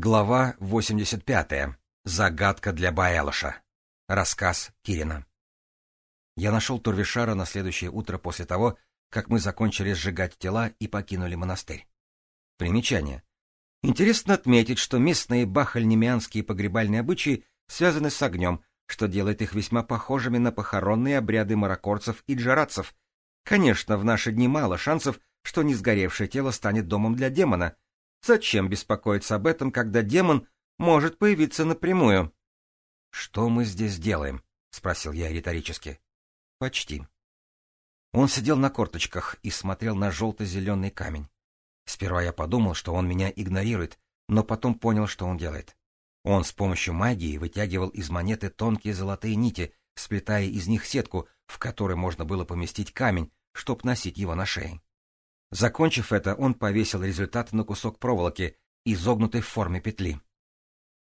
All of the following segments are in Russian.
Глава 85. Загадка для Баэлоша. Рассказ Кирина. Я нашел Турвишара на следующее утро после того, как мы закончили сжигать тела и покинули монастырь. Примечание. Интересно отметить, что местные бахальнемианские погребальные обычаи связаны с огнем, что делает их весьма похожими на похоронные обряды мароккорцев и джаратцев. Конечно, в наши дни мало шансов, что не сгоревшее тело станет домом для демона — Зачем беспокоиться об этом, когда демон может появиться напрямую? — Что мы здесь делаем? — спросил я риторически. — Почти. Он сидел на корточках и смотрел на желто-зеленый камень. Сперва я подумал, что он меня игнорирует, но потом понял, что он делает. Он с помощью магии вытягивал из монеты тонкие золотые нити, сплетая из них сетку, в которой можно было поместить камень, чтоб носить его на шее. Закончив это, он повесил результат на кусок проволоки, изогнутой в форме петли.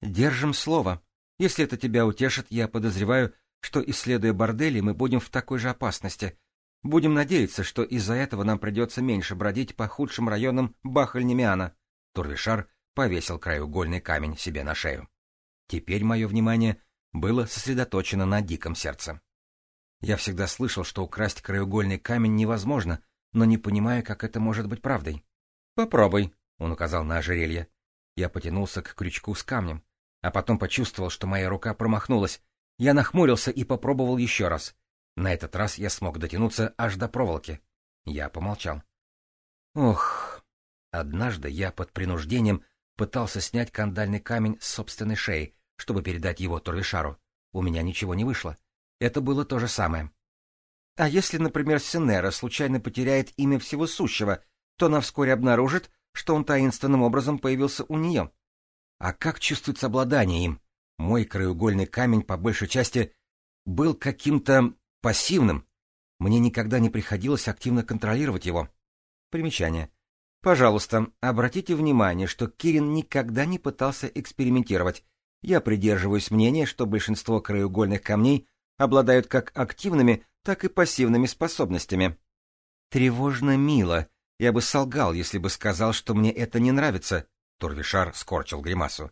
«Держим слово. Если это тебя утешит, я подозреваю, что, исследуя бордели, мы будем в такой же опасности. Будем надеяться, что из-за этого нам придется меньше бродить по худшим районам Бахальнемиана». Турвишар повесил краеугольный камень себе на шею. Теперь мое внимание было сосредоточено на диком сердце. Я всегда слышал, что украсть краеугольный камень невозможно — но не понимая, как это может быть правдой. «Попробуй», — он указал на ожерелье. Я потянулся к крючку с камнем, а потом почувствовал, что моя рука промахнулась. Я нахмурился и попробовал еще раз. На этот раз я смог дотянуться аж до проволоки. Я помолчал. Ох, однажды я под принуждением пытался снять кандальный камень с собственной шеи, чтобы передать его Турвишару. У меня ничего не вышло. Это было то же самое. А если, например, Синера случайно потеряет имя всего сущего, то она вскоре обнаружит, что он таинственным образом появился у нее. А как чувствуется обладание им? Мой краеугольный камень, по большей части, был каким-то пассивным. Мне никогда не приходилось активно контролировать его. Примечание. Пожалуйста, обратите внимание, что Кирин никогда не пытался экспериментировать. Я придерживаюсь мнения, что большинство краеугольных камней обладают как активными, так и пассивными способностями. Тревожно мило. Я бы солгал, если бы сказал, что мне это не нравится. Турвишар скорчил гримасу.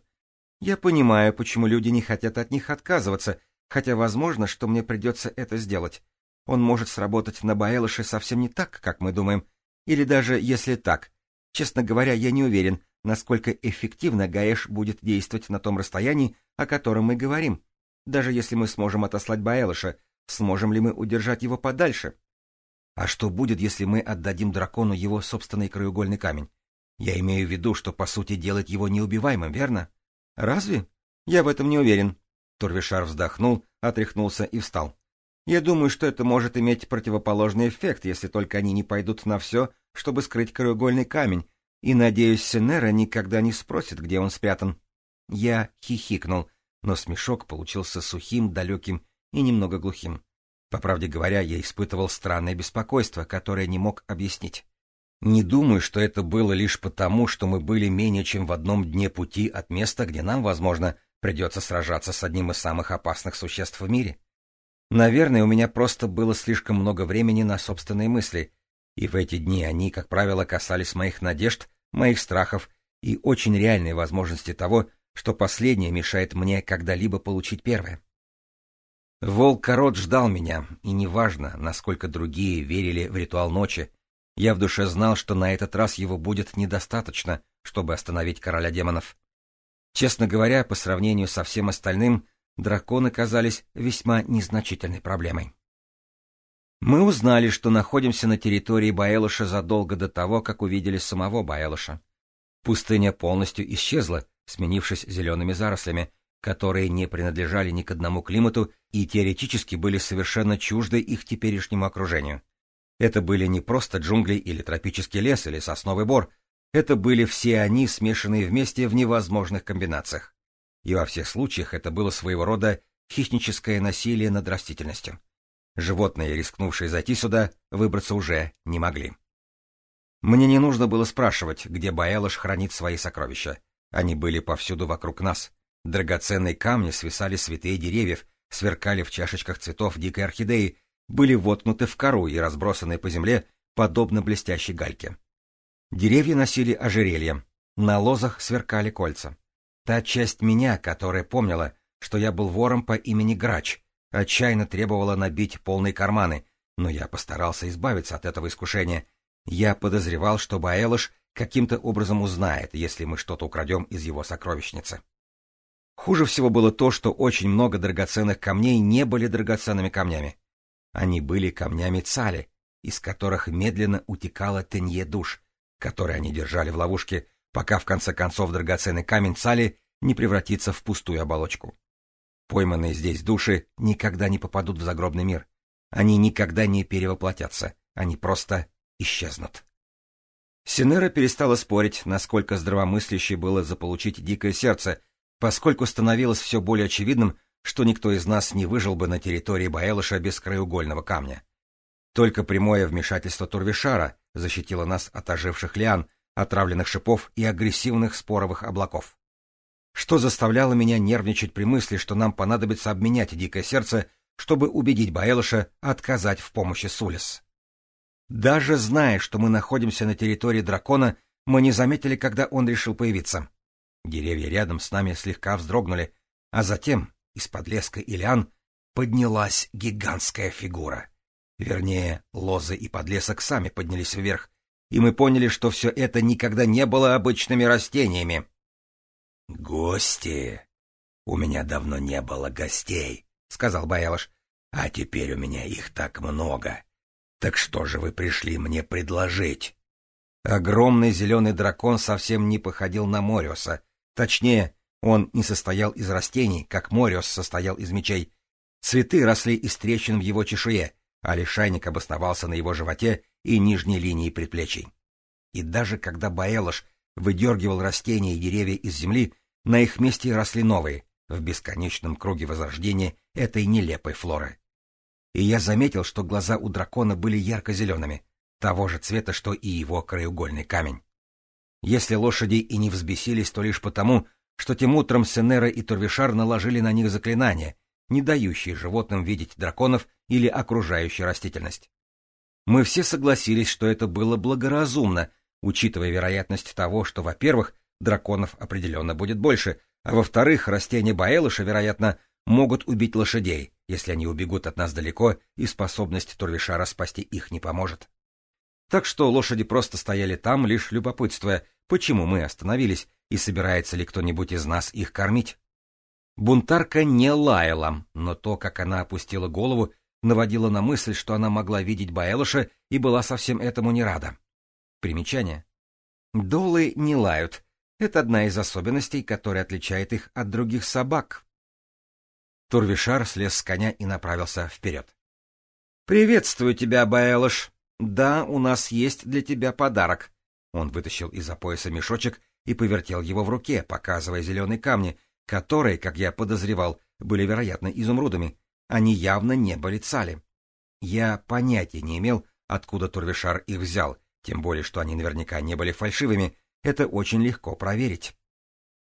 Я понимаю, почему люди не хотят от них отказываться, хотя возможно, что мне придется это сделать. Он может сработать на Баэлыше совсем не так, как мы думаем. Или даже если так. Честно говоря, я не уверен, насколько эффективно Гаэш будет действовать на том расстоянии, о котором мы говорим. Даже если мы сможем отослать Баэлыша, Сможем ли мы удержать его подальше? А что будет, если мы отдадим дракону его собственный краеугольный камень? Я имею в виду, что, по сути, делать его неубиваемым, верно? Разве? Я в этом не уверен. Турвишар вздохнул, отряхнулся и встал. Я думаю, что это может иметь противоположный эффект, если только они не пойдут на все, чтобы скрыть краеугольный камень, и, надеюсь, Сенера никогда не спросит, где он спрятан. Я хихикнул, но смешок получился сухим, далеким и немного глухим. По правде говоря, я испытывал странное беспокойство, которое не мог объяснить. Не думаю, что это было лишь потому, что мы были менее чем в одном дне пути от места, где нам, возможно, придется сражаться с одним из самых опасных существ в мире. Наверное, у меня просто было слишком много времени на собственные мысли, и в эти дни они, как правило, касались моих надежд, моих страхов и очень реальной возможности того, что последнее мешает мне когда-либо получить первое. Волк Корот ждал меня, и неважно, насколько другие верили в ритуал ночи, я в душе знал, что на этот раз его будет недостаточно, чтобы остановить короля демонов. Честно говоря, по сравнению со всем остальным, драконы казались весьма незначительной проблемой. Мы узнали, что находимся на территории Баэлыша задолго до того, как увидели самого Баэлыша. Пустыня полностью исчезла, сменившись зелеными зарослями, которые не принадлежали ни к одному климату и теоретически были совершенно чужды их теперешнему окружению. Это были не просто джунгли или тропический лес или сосновый бор, это были все они, смешанные вместе в невозможных комбинациях. И во всех случаях это было своего рода хищническое насилие над растительностью. Животные, рискнувшие зайти сюда, выбраться уже не могли. Мне не нужно было спрашивать, где Баэлыш хранит свои сокровища. Они были повсюду вокруг нас, Драгоценные камни свисали с ветвей деревьев, сверкали в чашечках цветов дикой орхидеи, были воткнуты в кору и разбросаны по земле, подобно блестящей гальке. Деревья носили ожерелья, на лозах сверкали кольца. Та часть меня, которая помнила, что я был вором по имени Грач, отчаянно требовала набить полные карманы, но я постарался избавиться от этого искушения. Я подозревал, что Баэлыш каким-то образом узнает, если мы что-то украдем из его сокровищницы. Хуже всего было то, что очень много драгоценных камней не были драгоценными камнями. Они были камнями цали, из которых медленно утекала тенье душ, которые они держали в ловушке, пока в конце концов драгоценный камень цали не превратится в пустую оболочку. Пойманные здесь души никогда не попадут в загробный мир. Они никогда не перевоплотятся, они просто исчезнут. Синера перестала спорить, насколько здравомысляще было заполучить дикое сердце, поскольку становилось все более очевидным, что никто из нас не выжил бы на территории Баэлыша без краеугольного камня. Только прямое вмешательство Турвишара защитило нас от оживших лиан, отравленных шипов и агрессивных споровых облаков. Что заставляло меня нервничать при мысли, что нам понадобится обменять дикое сердце, чтобы убедить Баэлыша отказать в помощи Сулис. Даже зная, что мы находимся на территории дракона, мы не заметили, когда он решил появиться. Деревья рядом с нами слегка вздрогнули, а затем из-под леска Ильян поднялась гигантская фигура. Вернее, лозы и подлесок сами поднялись вверх, и мы поняли, что все это никогда не было обычными растениями. «Гости! У меня давно не было гостей», — сказал Баялыш. «А теперь у меня их так много. Так что же вы пришли мне предложить?» Огромный зеленый дракон совсем не походил на Мориуса, Точнее, он не состоял из растений, как Мориус состоял из мечей. Цветы росли из трещин в его чешуе, а лишайник обосновался на его животе и нижней линии предплечий. И даже когда Баэлош выдергивал растения и деревья из земли, на их месте росли новые, в бесконечном круге возрождения этой нелепой флоры. И я заметил, что глаза у дракона были ярко-зелеными, того же цвета, что и его краеугольный камень. Если лошади и не взбесились, то лишь потому, что тем утром Сенера и Турвишар наложили на них заклинания, не дающие животным видеть драконов или окружающую растительность. Мы все согласились, что это было благоразумно, учитывая вероятность того, что, во-первых, драконов определенно будет больше, а во-вторых, растения Баэлыша, вероятно, могут убить лошадей, если они убегут от нас далеко, и способность Турвишара спасти их не поможет. Так что лошади просто стояли там, лишь любопытствуя, почему мы остановились и собирается ли кто-нибудь из нас их кормить. Бунтарка не лаяла, но то, как она опустила голову, наводило на мысль, что она могла видеть Баэлыша и была совсем этому не рада. Примечание. Долы не лают. Это одна из особенностей, которая отличает их от других собак. Турвишар слез с коня и направился вперед. — Приветствую тебя, Баэлыш! Да, у нас есть для тебя подарок. Он вытащил из-за пояса мешочек и повертел его в руке, показывая зеленые камни, которые, как я подозревал, были, вероятно, изумрудами. Они явно не были цали. Я понятия не имел, откуда Турвишар их взял, тем более, что они наверняка не были фальшивыми. Это очень легко проверить.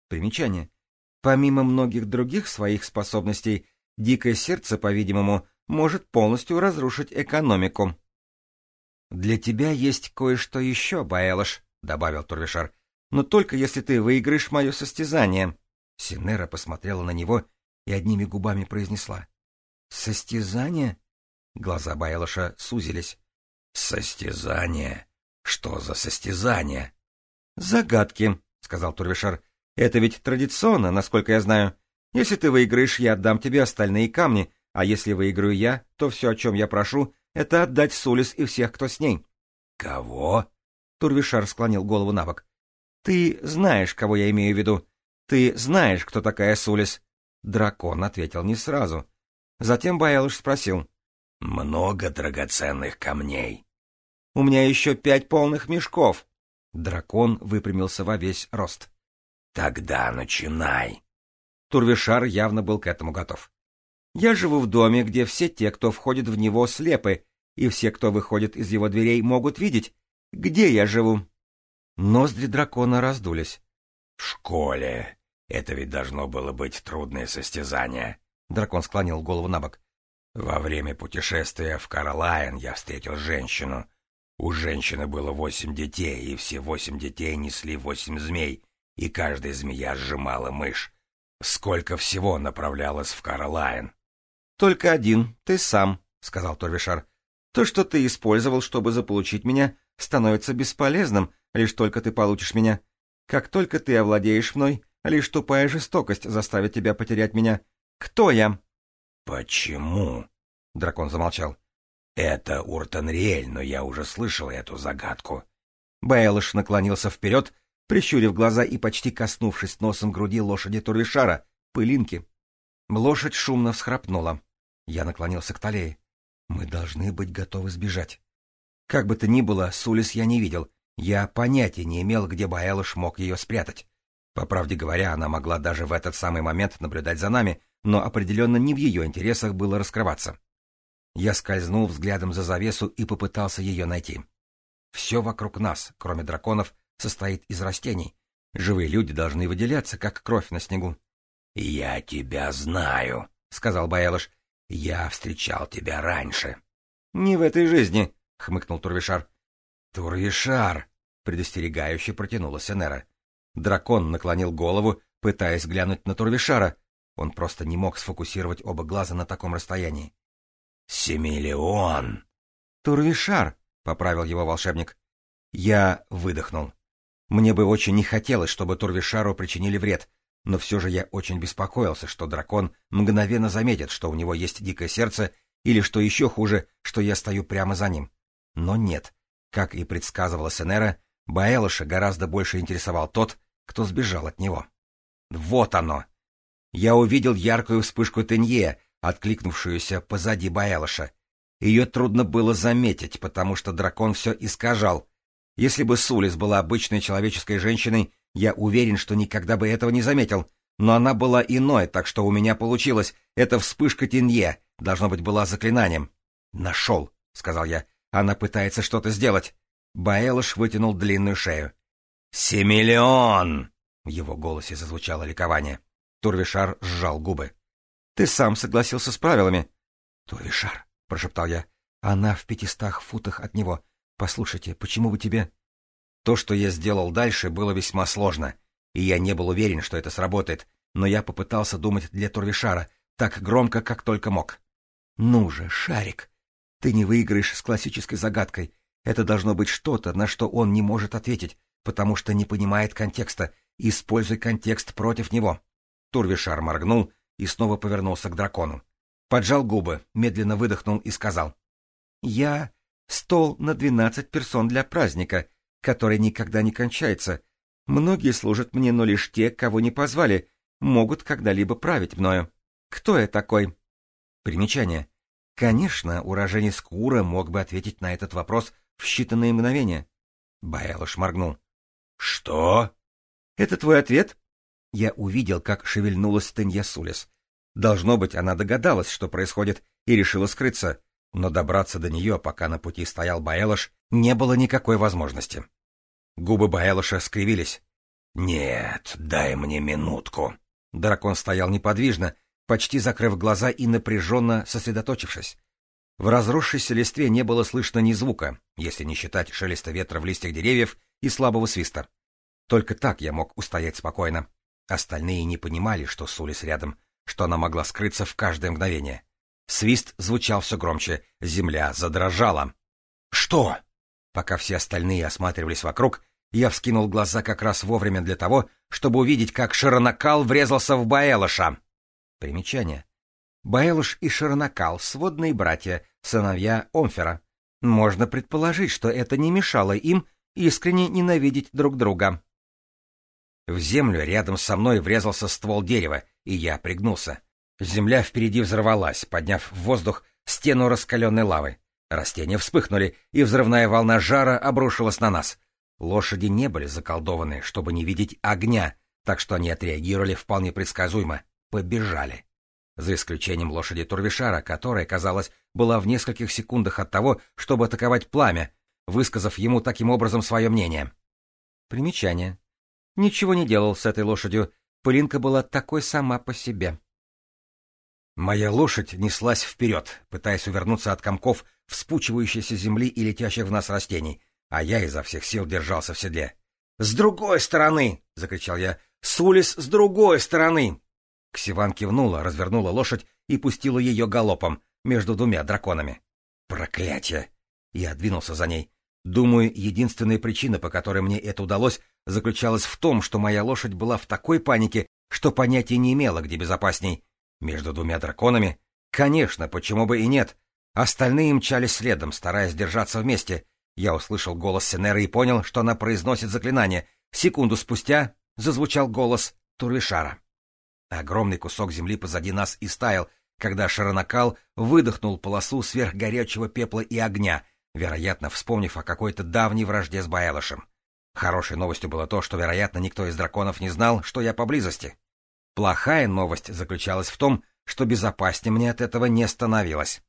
Примечание. Помимо многих других своих способностей, дикое сердце, по-видимому, может полностью разрушить экономику. «Для тебя есть кое-что еще, Баэлош», — добавил Турвишар. «Но только если ты выиграешь мое состязание». Синера посмотрела на него и одними губами произнесла. «Состязание?» Глаза Байлоша сузились. «Состязание? Что за состязание?» «Загадки», — сказал Турвишар. «Это ведь традиционно, насколько я знаю. Если ты выиграешь, я отдам тебе остальные камни, а если выиграю я, то все, о чем я прошу, это отдать Сулис и всех, кто с ней. — Кого? — Турвишар склонил голову на бок. — Ты знаешь, кого я имею в виду. Ты знаешь, кто такая Сулис. Дракон ответил не сразу. Затем Баэлыш спросил. — Много драгоценных камней. — У меня еще пять полных мешков. Дракон выпрямился во весь рост. — Тогда начинай. Турвишар явно был к этому готов. — я живу в доме, где все те, кто входит в него, слепы, и все, кто выходит из его дверей, могут видеть, где я живу. Ноздри дракона раздулись. — В школе. Это ведь должно было быть трудное состязание. Дракон склонил голову на бок. — Во время путешествия в Каролайн я встретил женщину. У женщины было восемь детей, и все восемь детей несли восемь змей, и каждая змея сжимала мышь. Сколько всего направлялось в Каролайн? — Только один, ты сам, — сказал Торвишар. То, что ты использовал, чтобы заполучить меня, становится бесполезным, лишь только ты получишь меня. Как только ты овладеешь мной, лишь тупая жестокость заставит тебя потерять меня. Кто я?» «Почему?» — дракон замолчал. «Это Уртенриэль, но я уже слышал эту загадку». Бэйлыш наклонился вперед, прищурив глаза и почти коснувшись носом груди лошади Турвишара, пылинки. Лошадь шумно всхрапнула. Я наклонился к Талее. Мы должны быть готовы сбежать. Как бы то ни было, Сулис я не видел. Я понятия не имел, где Баэлыш мог ее спрятать. По правде говоря, она могла даже в этот самый момент наблюдать за нами, но определенно не в ее интересах было раскрываться. Я скользнул взглядом за завесу и попытался ее найти. Все вокруг нас, кроме драконов, состоит из растений. Живые люди должны выделяться, как кровь на снегу. — Я тебя знаю, — сказал Баэлыш. — Я встречал тебя раньше. — Не в этой жизни, — хмыкнул Турвишар. — Турвишар! — предостерегающе протянула Сенера. Дракон наклонил голову, пытаясь глянуть на Турвишара. Он просто не мог сфокусировать оба глаза на таком расстоянии. — Семилеон. — Турвишар! — поправил его волшебник. Я выдохнул. Мне бы очень не хотелось, чтобы Турвишару причинили вред, но все же я очень беспокоился, что дракон мгновенно заметит, что у него есть дикое сердце, или, что еще хуже, что я стою прямо за ним. Но нет. Как и предсказывала Сенера, Баэлыша гораздо больше интересовал тот, кто сбежал от него. Вот оно! Я увидел яркую вспышку Тенье, откликнувшуюся позади Баэлыша. Ее трудно было заметить, потому что дракон все искажал. Если бы Сулис была обычной человеческой женщиной, я уверен, что никогда бы этого не заметил. Но она была иной, так что у меня получилось. Это вспышка Тинье. Должно быть, была заклинанием. «Нашел», — сказал я. «Она пытается что-то сделать». Баэлыш вытянул длинную шею. «Семиллион!» — в его голосе зазвучало ликование. Турвишар сжал губы. «Ты сам согласился с правилами». «Турвишар», — прошептал я. «Она в пятистах футах от него. Послушайте, почему бы тебе...» То, что я сделал дальше, было весьма сложно, и я не был уверен, что это сработает, но я попытался думать для Турвишара так громко, как только мог. «Ну же, Шарик, ты не выиграешь с классической загадкой. Это должно быть что-то, на что он не может ответить, потому что не понимает контекста. Используй контекст против него». Турвишар моргнул и снова повернулся к дракону. Поджал губы, медленно выдохнул и сказал. «Я стол на двенадцать персон для праздника, который никогда не кончается. Многие служат мне, но лишь те, кого не позвали, могут когда-либо править мною. Кто я такой? Примечание. Конечно, уроженец Кура мог бы ответить на этот вопрос в считанные мгновения. Баэлош моргнул. «Что?» «Это твой ответ?» Я увидел, как шевельнулась Тынья Сулис. Должно быть, она догадалась, что происходит, и решила скрыться но добраться до нее, пока на пути стоял Баэлош, не было никакой возможности. Губы Баэлоша скривились. «Нет, дай мне минутку». Дракон стоял неподвижно, почти закрыв глаза и напряженно сосредоточившись. В разросшейся листве не было слышно ни звука, если не считать шелеста ветра в листьях деревьев и слабого свиста. Только так я мог устоять спокойно. Остальные не понимали, что Сулис рядом, что она могла скрыться в каждое мгновение. Свист звучал все громче, земля задрожала. «Что?» Пока все остальные осматривались вокруг, я вскинул глаза как раз вовремя для того, чтобы увидеть, как Широнакал врезался в Баэлыша. Примечание. Баэлыш и Широнакал — сводные братья, сыновья Омфера. Можно предположить, что это не мешало им искренне ненавидеть друг друга. В землю рядом со мной врезался ствол дерева, и я пригнулся. Земля впереди взорвалась, подняв в воздух стену раскаленной лавы. Растения вспыхнули, и взрывная волна жара обрушилась на нас. Лошади не были заколдованы, чтобы не видеть огня, так что они отреагировали вполне предсказуемо. Побежали. За исключением лошади Турвишара, которая, казалось, была в нескольких секундах от того, чтобы атаковать пламя, высказав ему таким образом свое мнение. Примечание. Ничего не делал с этой лошадью. Пылинка была такой сама по себе. Моя лошадь неслась вперед, пытаясь увернуться от комков вспучивающейся земли и летящих в нас растений, а я изо всех сил держался в седле. «С другой стороны!» — закричал я. «Сулис, с другой стороны!» Ксиван кивнула, развернула лошадь и пустила ее галопом между двумя драконами. «Проклятие!» Я двинулся за ней. Думаю, единственная причина, по которой мне это удалось, заключалась в том, что моя лошадь была в такой панике, что понятия не имела, где безопасней между двумя драконами? Конечно, почему бы и нет? Остальные мчались следом, стараясь держаться вместе. Я услышал голос Сенеры и понял, что она произносит заклинание. Секунду спустя зазвучал голос Турвишара. Огромный кусок земли позади нас и стаял, когда Шаранакал выдохнул полосу сверхгорячего пепла и огня, вероятно, вспомнив о какой-то давней вражде с Баэлошем. Хорошей новостью было то, что, вероятно, никто из драконов не знал, что я поблизости. Плохая новость заключалась в том, что безопаснее мне от этого не становилось.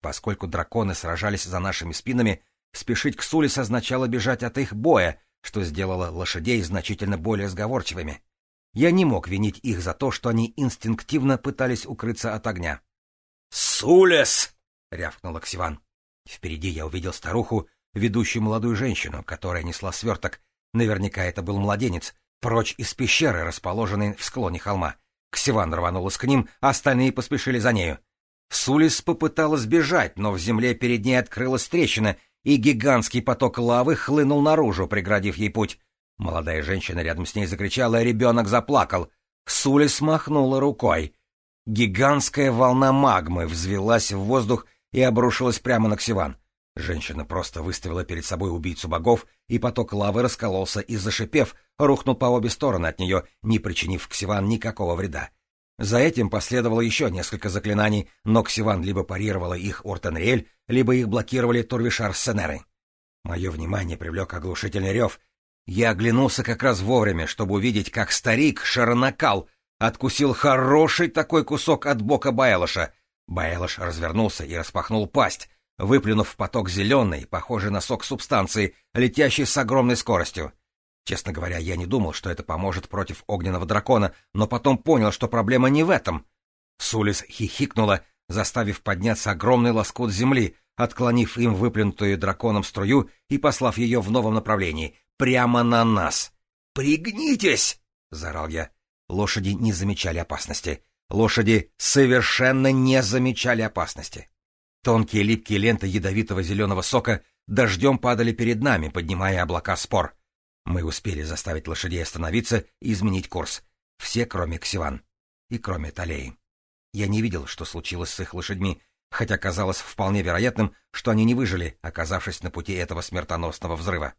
Поскольку драконы сражались за нашими спинами, спешить к Сулис означало бежать от их боя, что сделало лошадей значительно более сговорчивыми. Я не мог винить их за то, что они инстинктивно пытались укрыться от огня. «Сулис!» — рявкнула Ксиван. Впереди я увидел старуху, ведущую молодую женщину, которая несла сверток. Наверняка это был младенец, прочь из пещеры, расположенной в склоне холма. Ксиван рванулась к ним, а остальные поспешили за нею. Сулис попыталась бежать, но в земле перед ней открылась трещина, и гигантский поток лавы хлынул наружу, преградив ей путь. Молодая женщина рядом с ней закричала, и ребенок заплакал. Сулис махнула рукой. Гигантская волна магмы взвелась в воздух и обрушилась прямо на Ксиван. Женщина просто выставила перед собой убийцу богов, и поток лавы раскололся и, зашипев, рухнул по обе стороны от нее, не причинив Ксиван никакого вреда. За этим последовало еще несколько заклинаний, но Ксиван либо парировала их Ортенриэль, либо их блокировали Турвишар сенеры. Мое внимание привлек оглушительный рев. Я оглянулся как раз вовремя, чтобы увидеть, как старик шарнакал откусил хороший такой кусок от бока Байлоша. Байлош развернулся и распахнул пасть, выплюнув в поток зеленый, похожий на сок субстанции, летящий с огромной скоростью. Честно говоря, я не думал, что это поможет против огненного дракона, но потом понял, что проблема не в этом. Сулис хихикнула, заставив подняться огромный лоскут земли, отклонив им выплюнутую драконом струю и послав ее в новом направлении, прямо на нас. «Пригнитесь!» — заорал я. Лошади не замечали опасности. Лошади совершенно не замечали опасности. Тонкие липкие ленты ядовитого зеленого сока дождем падали перед нами, поднимая облака спор. Мы успели заставить лошадей остановиться и изменить курс. Все, кроме Ксиван. И кроме Талеи. Я не видел, что случилось с их лошадьми, хотя казалось вполне вероятным, что они не выжили, оказавшись на пути этого смертоносного взрыва.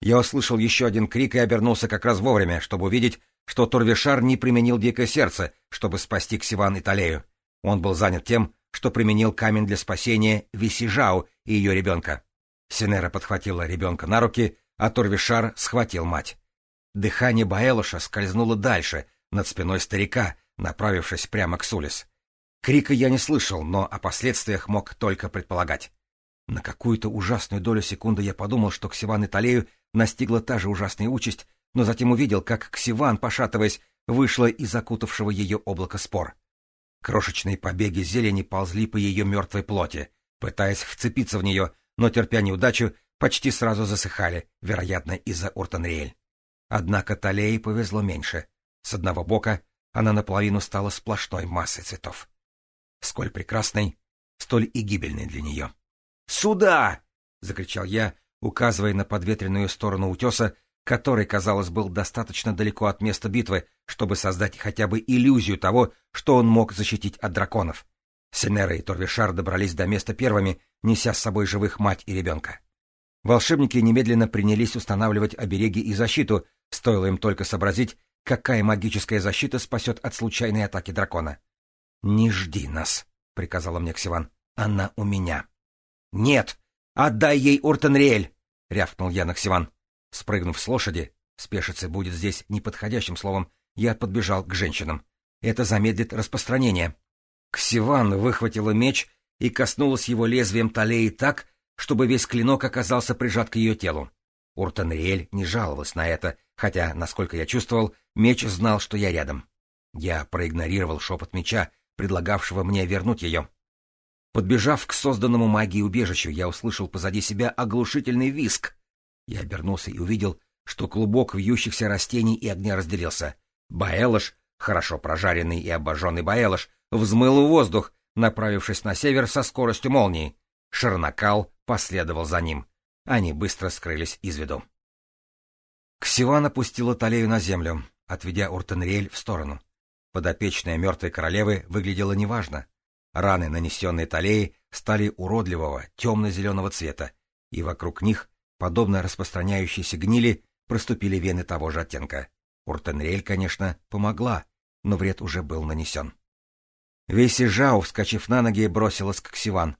Я услышал еще один крик и обернулся как раз вовремя, чтобы увидеть, что Турвишар не применил дикое сердце, чтобы спасти Ксиван и Талею. Он был занят тем, что применил камень для спасения Висижау и ее ребенка. Синера подхватила ребенка на руки, а Торвишар схватил мать. Дыхание Баэлоша скользнуло дальше, над спиной старика, направившись прямо к Сулис. Крика я не слышал, но о последствиях мог только предполагать. На какую-то ужасную долю секунды я подумал, что Ксиван и Талею настигла та же ужасная участь, но затем увидел, как Ксиван, пошатываясь, вышла из окутавшего ее облака спор. Крошечные побеги зелени ползли по ее мертвой плоти, пытаясь вцепиться в нее, но, терпя неудачу, почти сразу засыхали, вероятно, из-за Уртенриэль. Однако Талее повезло меньше. С одного бока она наполовину стала сплошной массой цветов. Сколь прекрасной, столь и гибельной для нее. «Сюда!» — закричал я, указывая на подветренную сторону утеса, который, казалось, был достаточно далеко от места битвы, чтобы создать хотя бы иллюзию того, что он мог защитить от драконов. Сенера и Торвишар добрались до места первыми, неся с собой живых мать и ребенка. Волшебники немедленно принялись устанавливать обереги и защиту, стоило им только сообразить, какая магическая защита спасет от случайной атаки дракона. «Не жди нас», — приказала мне Ксиван. «Она у меня». «Нет! Отдай ей Ортенриэль!» — рявкнул я на Ксиван. Спрыгнув с лошади, спешиться будет здесь неподходящим словом, я подбежал к женщинам. Это замедлит распространение. Ксиван выхватила меч и коснулась его лезвием талии так, чтобы весь клинок оказался прижат к ее телу. Уртенриэль не жаловалась на это, хотя, насколько я чувствовал, меч знал, что я рядом. Я проигнорировал шепот меча, предлагавшего мне вернуть ее. Подбежав к созданному магией убежищу, я услышал позади себя оглушительный виск. Я обернулся и увидел, что клубок вьющихся растений и огня разделился. Баэлыш, хорошо прожаренный и обожженный Баэлыш, взмыл в воздух, направившись на север со скоростью молнии. Шарнакал последовал за ним. Они быстро скрылись из виду. Ксиван опустила Талею на землю, отведя Уртенриэль в сторону. Подопечная мертвой королевы выглядела неважно. Раны, нанесенные Талеей, стали уродливого, темно-зеленого цвета, и вокруг них Подобно распространяющейся гнили проступили вены того же оттенка. Уртенриэль, конечно, помогла, но вред уже был нанесен. Весь вскочив на ноги, бросилась к Ксиван.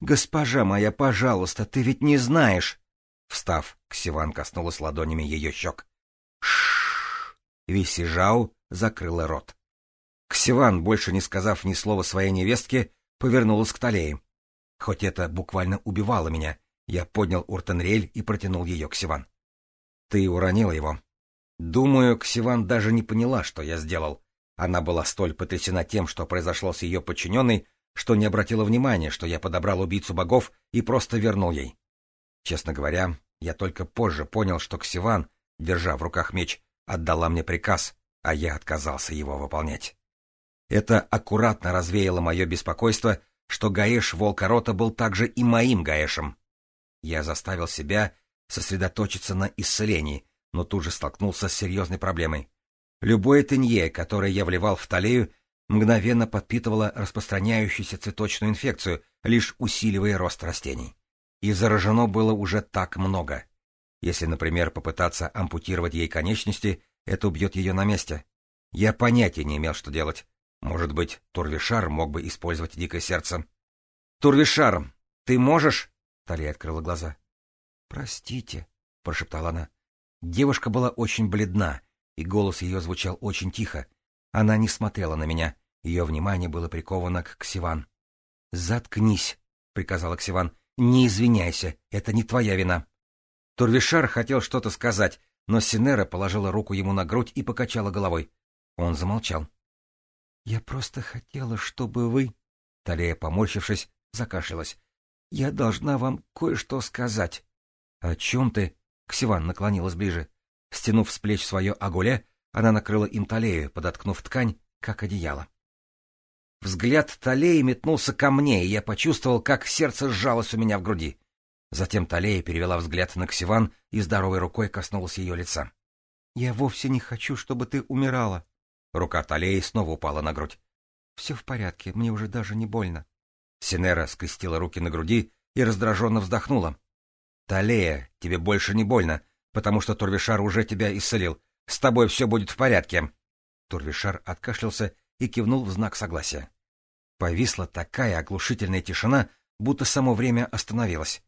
«Госпожа моя, пожалуйста, ты ведь не знаешь!» Встав, Ксиван коснулась ладонями ее щек. Шш! Виси Жау закрыла рот. Ксиван, больше не сказав ни слова своей невестке, повернулась к Толеи. Хоть это буквально убивало меня, я поднял Уртенриэль и протянул ее к Сиван. «Ты уронила его». Думаю, Ксиван даже не поняла, что я сделал. Она была столь потрясена тем, что произошло с ее подчиненной, что не обратила внимания, что я подобрал убийцу богов и просто вернул ей. Честно говоря, я только позже понял, что Ксиван, держа в руках меч, отдала мне приказ, а я отказался его выполнять. Это аккуратно развеяло мое беспокойство, что Гаэш Волкорота был также и моим Гаэшем. Я заставил себя сосредоточиться на исцелении, но тут же столкнулся с серьезной проблемой. Любое тенье, которое я вливал в талею, мгновенно подпитывало распространяющуюся цветочную инфекцию, лишь усиливая рост растений. И заражено было уже так много. Если, например, попытаться ампутировать ей конечности, это убьет ее на месте. Я понятия не имел, что делать. Может быть, Турвишар мог бы использовать дикое сердце. «Турвишар, ты можешь?» Талия открыла глаза. «Простите», — прошептала она. Девушка была очень бледна, и голос ее звучал очень тихо. Она не смотрела на меня. Ее внимание было приковано к Ксиван. «Заткнись», — приказала Ксиван. «Не извиняйся, это не твоя вина». Турвишар хотел что-то сказать, но Синера положила руку ему на грудь и покачала головой. Он замолчал. «Я просто хотела, чтобы вы...» Талия, поморщившись, закашлялась. Я должна вам кое-что сказать. — О чем ты? — Ксиван наклонилась ближе. Стянув с плеч свое агуле, она накрыла им талею, подоткнув ткань, как одеяло. Взгляд Талеи метнулся ко мне, и я почувствовал, как сердце сжалось у меня в груди. Затем Талея перевела взгляд на Ксиван и здоровой рукой коснулась ее лица. — Я вовсе не хочу, чтобы ты умирала. Рука Талеи снова упала на грудь. — Все в порядке, мне уже даже не больно. Синера скрестила руки на груди и раздраженно вздохнула. «Талея, тебе больше не больно, потому что Турвишар уже тебя исцелил. С тобой все будет в порядке». Турвишар откашлялся и кивнул в знак согласия. Повисла такая оглушительная тишина, будто само время остановилось.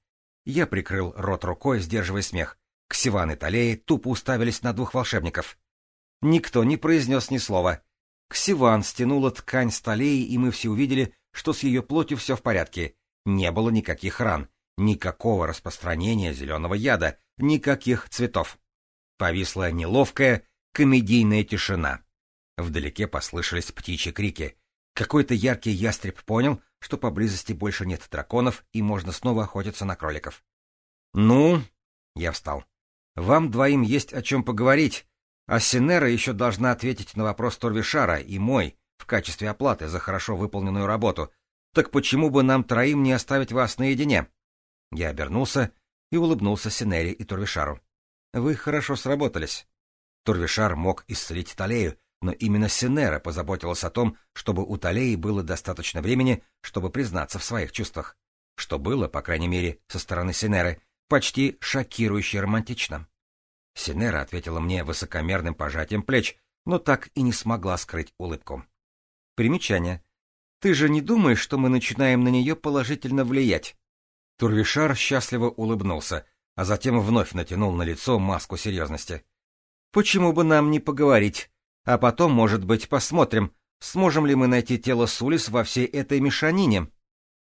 Я прикрыл рот рукой, сдерживая смех. Ксиван и Талея тупо уставились на двух волшебников. Никто не произнес ни слова. Ксиван стянула ткань с Талеи, и мы все увидели, что с ее плотью все в порядке, не было никаких ран, никакого распространения зеленого яда, никаких цветов. Повисла неловкая, комедийная тишина. Вдалеке послышались птичьи крики. Какой-то яркий ястреб понял, что поблизости больше нет драконов и можно снова охотиться на кроликов. «Ну?» — я встал. «Вам двоим есть о чем поговорить, а Синера еще должна ответить на вопрос Торвишара и мой в качестве оплаты за хорошо выполненную работу. Так почему бы нам троим не оставить вас наедине? Я обернулся и улыбнулся Синери и Турвишару. Вы хорошо сработались. Турвишар мог исцелить Талею, но именно Синера позаботилась о том, чтобы у Талеи было достаточно времени, чтобы признаться в своих чувствах. Что было, по крайней мере, со стороны Синеры, почти шокирующе романтично. Синера ответила мне высокомерным пожатием плеч, но так и не смогла скрыть улыбку. Примечание. Ты же не думаешь, что мы начинаем на нее положительно влиять? Турвишар счастливо улыбнулся, а затем вновь натянул на лицо маску серьезности. Почему бы нам не поговорить? А потом, может быть, посмотрим, сможем ли мы найти тело Сулис во всей этой мешанине.